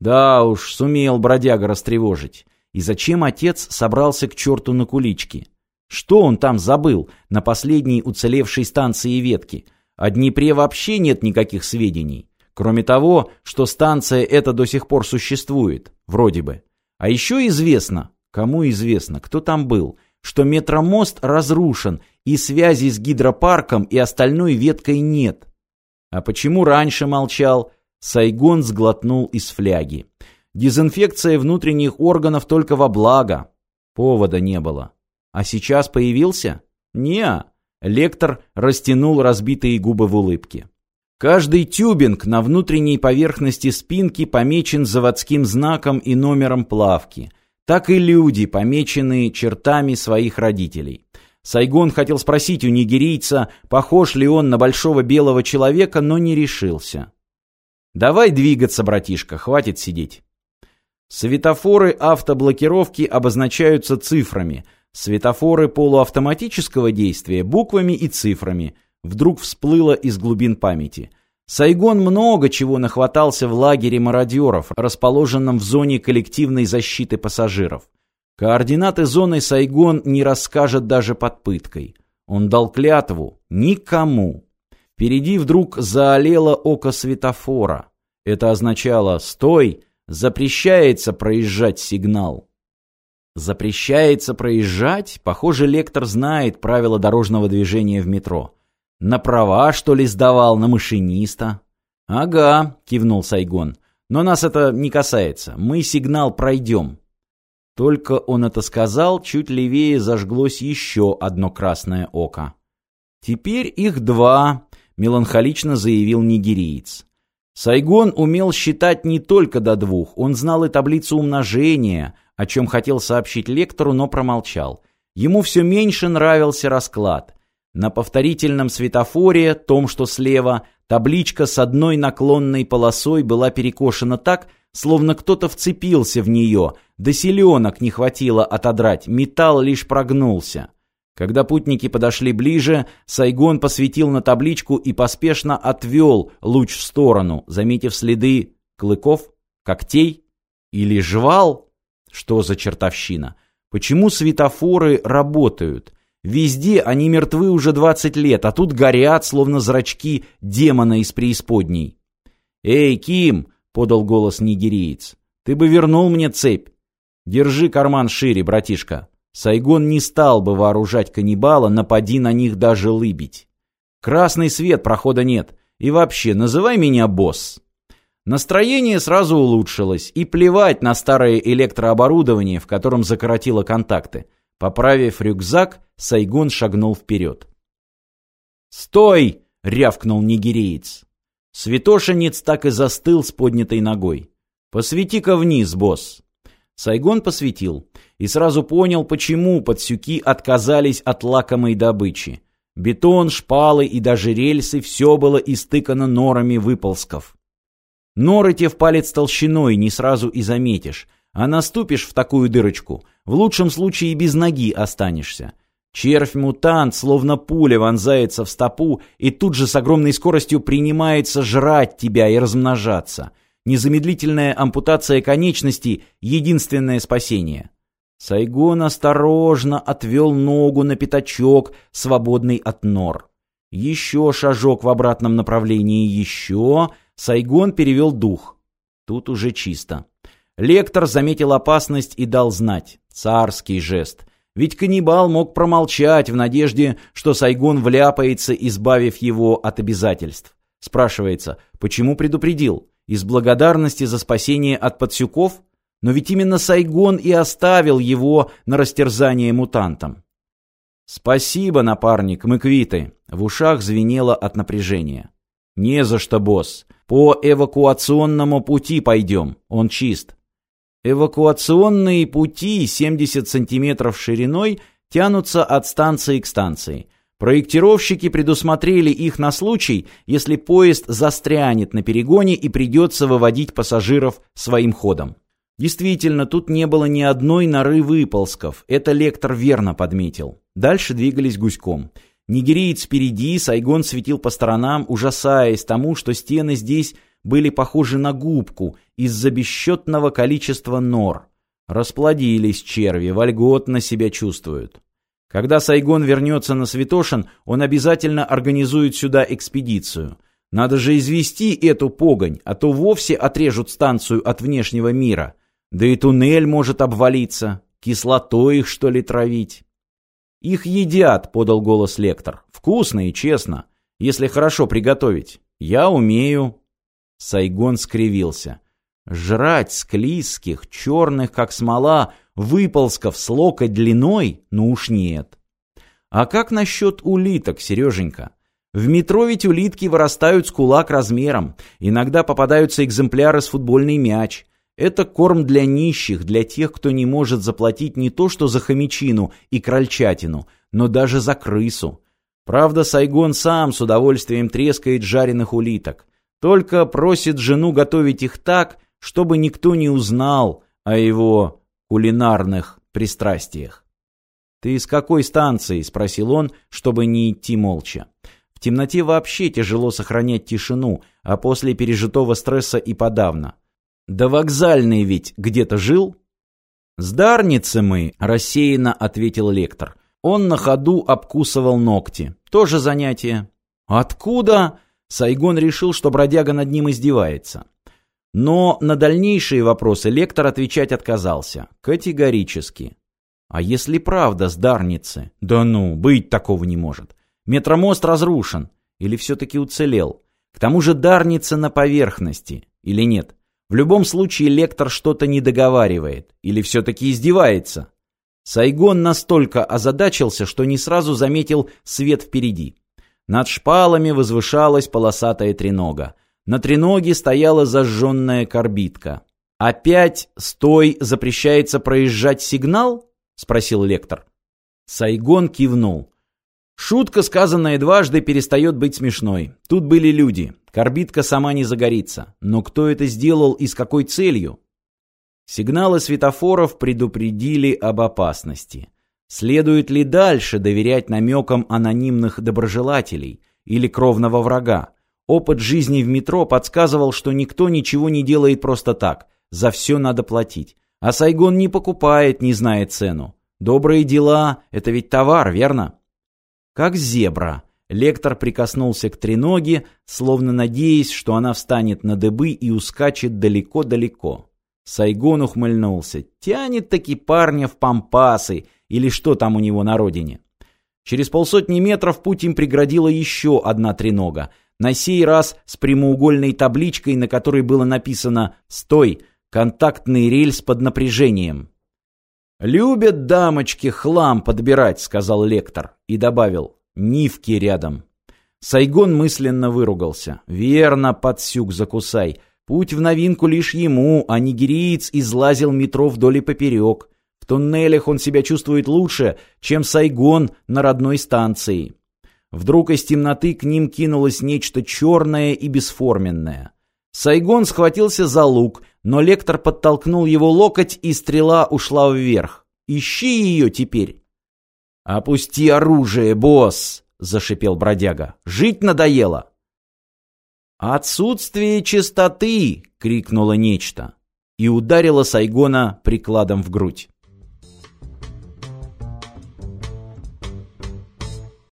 Да уж, сумел бродяга растревожить. И зачем отец собрался к черту на кулички? Что он там забыл на последней уцелевшей станции ветки? О Днепре вообще нет никаких сведений. Кроме того, что станция эта до сих пор существует, вроде бы. А еще известно, кому известно, кто там был, что метромост разрушен, и связи с гидропарком и остальной веткой нет. А почему раньше молчал? Сайгон сглотнул из фляги. Дезинфекция внутренних органов только во благо. Повода не было. А сейчас появился? Не. Лектор растянул разбитые губы в улыбке. Каждый тюбинг на внутренней поверхности спинки помечен заводским знаком и номером плавки. Так и люди, помеченные чертами своих родителей. Сайгон хотел спросить у нигерийца, похож ли он на большого белого человека, но не решился. «Давай двигаться, братишка, хватит сидеть». Светофоры автоблокировки обозначаются цифрами, светофоры полуавтоматического действия – буквами и цифрами. Вдруг всплыло из глубин памяти. Сайгон много чего нахватался в лагере мародеров, расположенном в зоне коллективной защиты пассажиров. Координаты зоны Сайгон не расскажет даже под пыткой. Он дал клятву никому. Впереди вдруг заолело око светофора. Это означало «Стой! Запрещается проезжать сигнал!» Запрещается проезжать? Похоже, лектор знает правила дорожного движения в метро. На права, что ли, сдавал, на машиниста? «Ага», — кивнул Сайгон. «Но нас это не касается. Мы сигнал пройдем». Только он это сказал, чуть левее зажглось еще одно красное око. «Теперь их два», — меланхолично заявил нигериец. Сайгон умел считать не только до двух, он знал и таблицу умножения, о чем хотел сообщить лектору, но промолчал. Ему все меньше нравился расклад. На повторительном светофоре, том, что слева, табличка с одной наклонной полосой была перекошена так, словно кто-то вцепился в нее, до селенок не хватило отодрать, металл лишь прогнулся. Когда путники подошли ближе, Сайгон посветил на табличку и поспешно отвел луч в сторону, заметив следы клыков, когтей или жвал. Что за чертовщина? Почему светофоры работают? Везде они мертвы уже 20 лет, а тут горят, словно зрачки демона из преисподней. «Эй, Ким!» — подал голос нигериец. «Ты бы вернул мне цепь!» «Держи карман шире, братишка!» Сайгон не стал бы вооружать каннибала, напади на них даже лыбить. «Красный свет, прохода нет. И вообще, называй меня босс!» Настроение сразу улучшилось, и плевать на старое электрооборудование, в котором закоротило контакты. Поправив рюкзак, Сайгон шагнул вперед. «Стой!» — рявкнул нигериец. Святошинец так и застыл с поднятой ногой. «Посвети-ка вниз, босс!» Сайгон посветил и сразу понял, почему подсюки отказались от лакомой добычи. Бетон, шпалы и даже рельсы — все было истыкано норами выползков. Норы те в палец толщиной, не сразу и заметишь, а наступишь в такую дырочку, в лучшем случае без ноги останешься. Червь-мутант, словно пуля, вонзается в стопу и тут же с огромной скоростью принимается жрать тебя и размножаться. Незамедлительная ампутация конечностей — единственное спасение. Сайгон осторожно отвел ногу на пятачок, свободный от нор. Еще шажок в обратном направлении, еще. Сайгон перевел дух. Тут уже чисто. Лектор заметил опасность и дал знать. Царский жест. Ведь каннибал мог промолчать в надежде, что Сайгон вляпается, избавив его от обязательств. Спрашивается, почему предупредил? Из благодарности за спасение от подсюков? Но ведь именно Сайгон и оставил его на растерзание мутантам. «Спасибо, напарник, мы квиты», — в ушах звенело от напряжения. «Не за что, босс. По эвакуационному пути пойдем, он чист». Эвакуационные пути 70 сантиметров шириной тянутся от станции к станции. Проектировщики предусмотрели их на случай, если поезд застрянет на перегоне и придется выводить пассажиров своим ходом. Действительно, тут не было ни одной норы выползков, это лектор верно подметил. Дальше двигались гуськом. Нигериец впереди, Сайгон светил по сторонам, ужасаясь тому, что стены здесь были похожи на губку из-за бесчетного количества нор. Расплодились черви, вольготно себя чувствуют. Когда Сайгон вернется на Святошин, он обязательно организует сюда экспедицию. Надо же извести эту погонь, а то вовсе отрежут станцию от внешнего мира. Да и туннель может обвалиться. Кислотой их, что ли, травить? «Их едят», — подал голос лектор. «Вкусно и честно, если хорошо приготовить. Я умею». Сайгон скривился. Жрать склизких, черных, как смола, выползков с локоть длиной? Ну уж нет. А как насчет улиток, Сереженька? В метро ведь улитки вырастают с кулак размером. Иногда попадаются экземпляры с футбольный мяч. Это корм для нищих, для тех, кто не может заплатить не то что за хомячину и крольчатину, но даже за крысу. Правда, Сайгон сам с удовольствием трескает жареных улиток. Только просит жену готовить их так, чтобы никто не узнал о его кулинарных пристрастиях. «Ты из какой станции?» — спросил он, чтобы не идти молча. В темноте вообще тяжело сохранять тишину, а после пережитого стресса и подавно. Да вокзальный ведь где-то жил? С Дарницы мы, рассеянно ответил лектор. Он на ходу обкусывал ногти. Тоже занятие. Откуда? Сайгон решил, что бродяга над ним издевается. Но на дальнейшие вопросы лектор отвечать отказался. Категорически. А если правда с Дарницы? Да ну, быть такого не может. Метромост разрушен. Или все-таки уцелел? К тому же Дарница на поверхности. Или нет? В любом случае лектор что-то не договаривает или все-таки издевается. Сайгон настолько озадачился, что не сразу заметил свет впереди. Над шпалами возвышалась полосатая тренога. На треноге стояла зажженная корбитка. «Опять стой, запрещается проезжать сигнал?» — спросил лектор. Сайгон кивнул. Шутка, сказанная дважды, перестает быть смешной. Тут были люди. Корбитка сама не загорится. Но кто это сделал и с какой целью? Сигналы светофоров предупредили об опасности. Следует ли дальше доверять намекам анонимных доброжелателей или кровного врага? Опыт жизни в метро подсказывал, что никто ничего не делает просто так. За все надо платить. А Сайгон не покупает, не зная цену. Добрые дела – это ведь товар, верно? Как зебра. Лектор прикоснулся к треноге, словно надеясь, что она встанет на дыбы и ускачет далеко-далеко. Сайгон ухмыльнулся. Тянет таки парня в пампасы, или что там у него на родине. Через полсотни метров путь им преградила еще одна тренога. На сей раз с прямоугольной табличкой, на которой было написано «Стой! Контактный рельс под напряжением». «Любят дамочки хлам подбирать», — сказал лектор. И добавил. «Нивки рядом». Сайгон мысленно выругался. «Верно, подсюк закусай. Путь в новинку лишь ему, а нигериец излазил метро вдоль и поперек. В туннелях он себя чувствует лучше, чем Сайгон на родной станции». Вдруг из темноты к ним кинулось нечто черное и бесформенное. Сайгон схватился за лук, но лектор подтолкнул его локоть, и стрела ушла вверх. «Ищи ее теперь!» «Опусти оружие, босс!» — зашипел бродяга. «Жить надоело!» «Отсутствие чистоты!» — крикнуло нечто и ударило Сайгона прикладом в грудь.